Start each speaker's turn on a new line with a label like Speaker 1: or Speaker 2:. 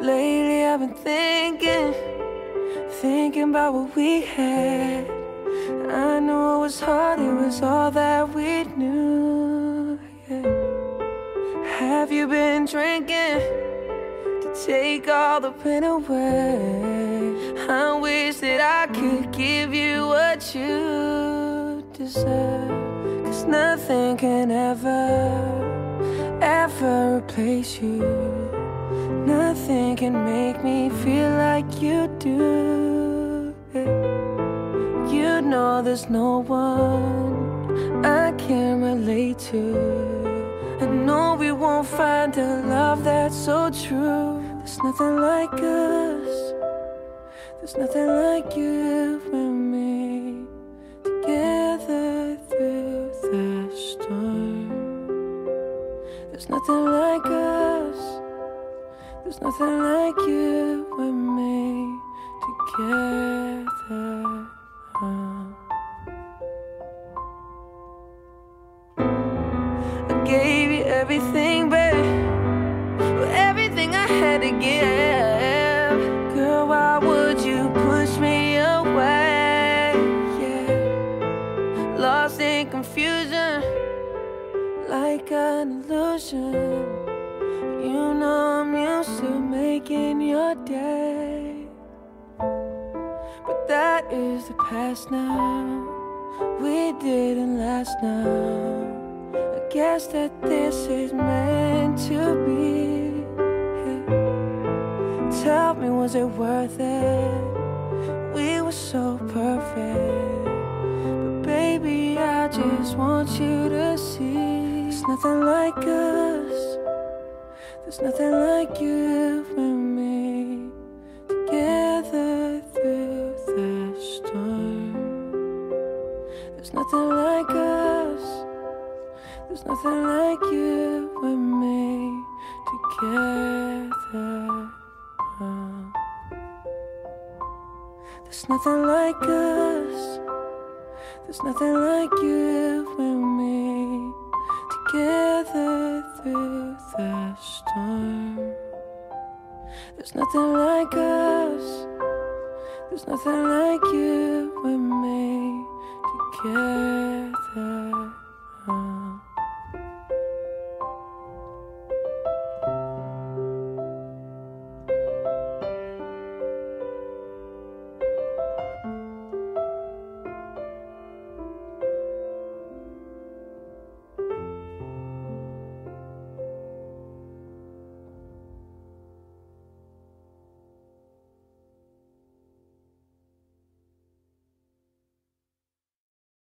Speaker 1: drinking, thinking thinking about what we had. I know it was hard, it was all that we knew. Yeah. Have you been drinking to take all the pain away? I wish that I could give you what you deserve. Cause nothing can ever, ever replace you. Nothing can make me feel like you do. You know there's no one I can relate to. I know we won't find a love that's so true. There's nothing like us. There's nothing like you and me together through the storm. There's nothing like us. There's nothing like you and me together. I gave you everything, babe. Everything I had to give. Girl, why would you push me away? Yeah. Lost in confusion, like an illusion. Making your day. But that is the past now. We didn't last now. I guess that this is meant to be. Tell me, was it worth it? We were so perfect. But baby, I just want you to see. There's nothing like us. There's nothing like you There's nothing like us. There's nothing like you and me together. There's nothing like us. There's nothing like you and me together through the storm. There's nothing like us. There's nothing like you and me together.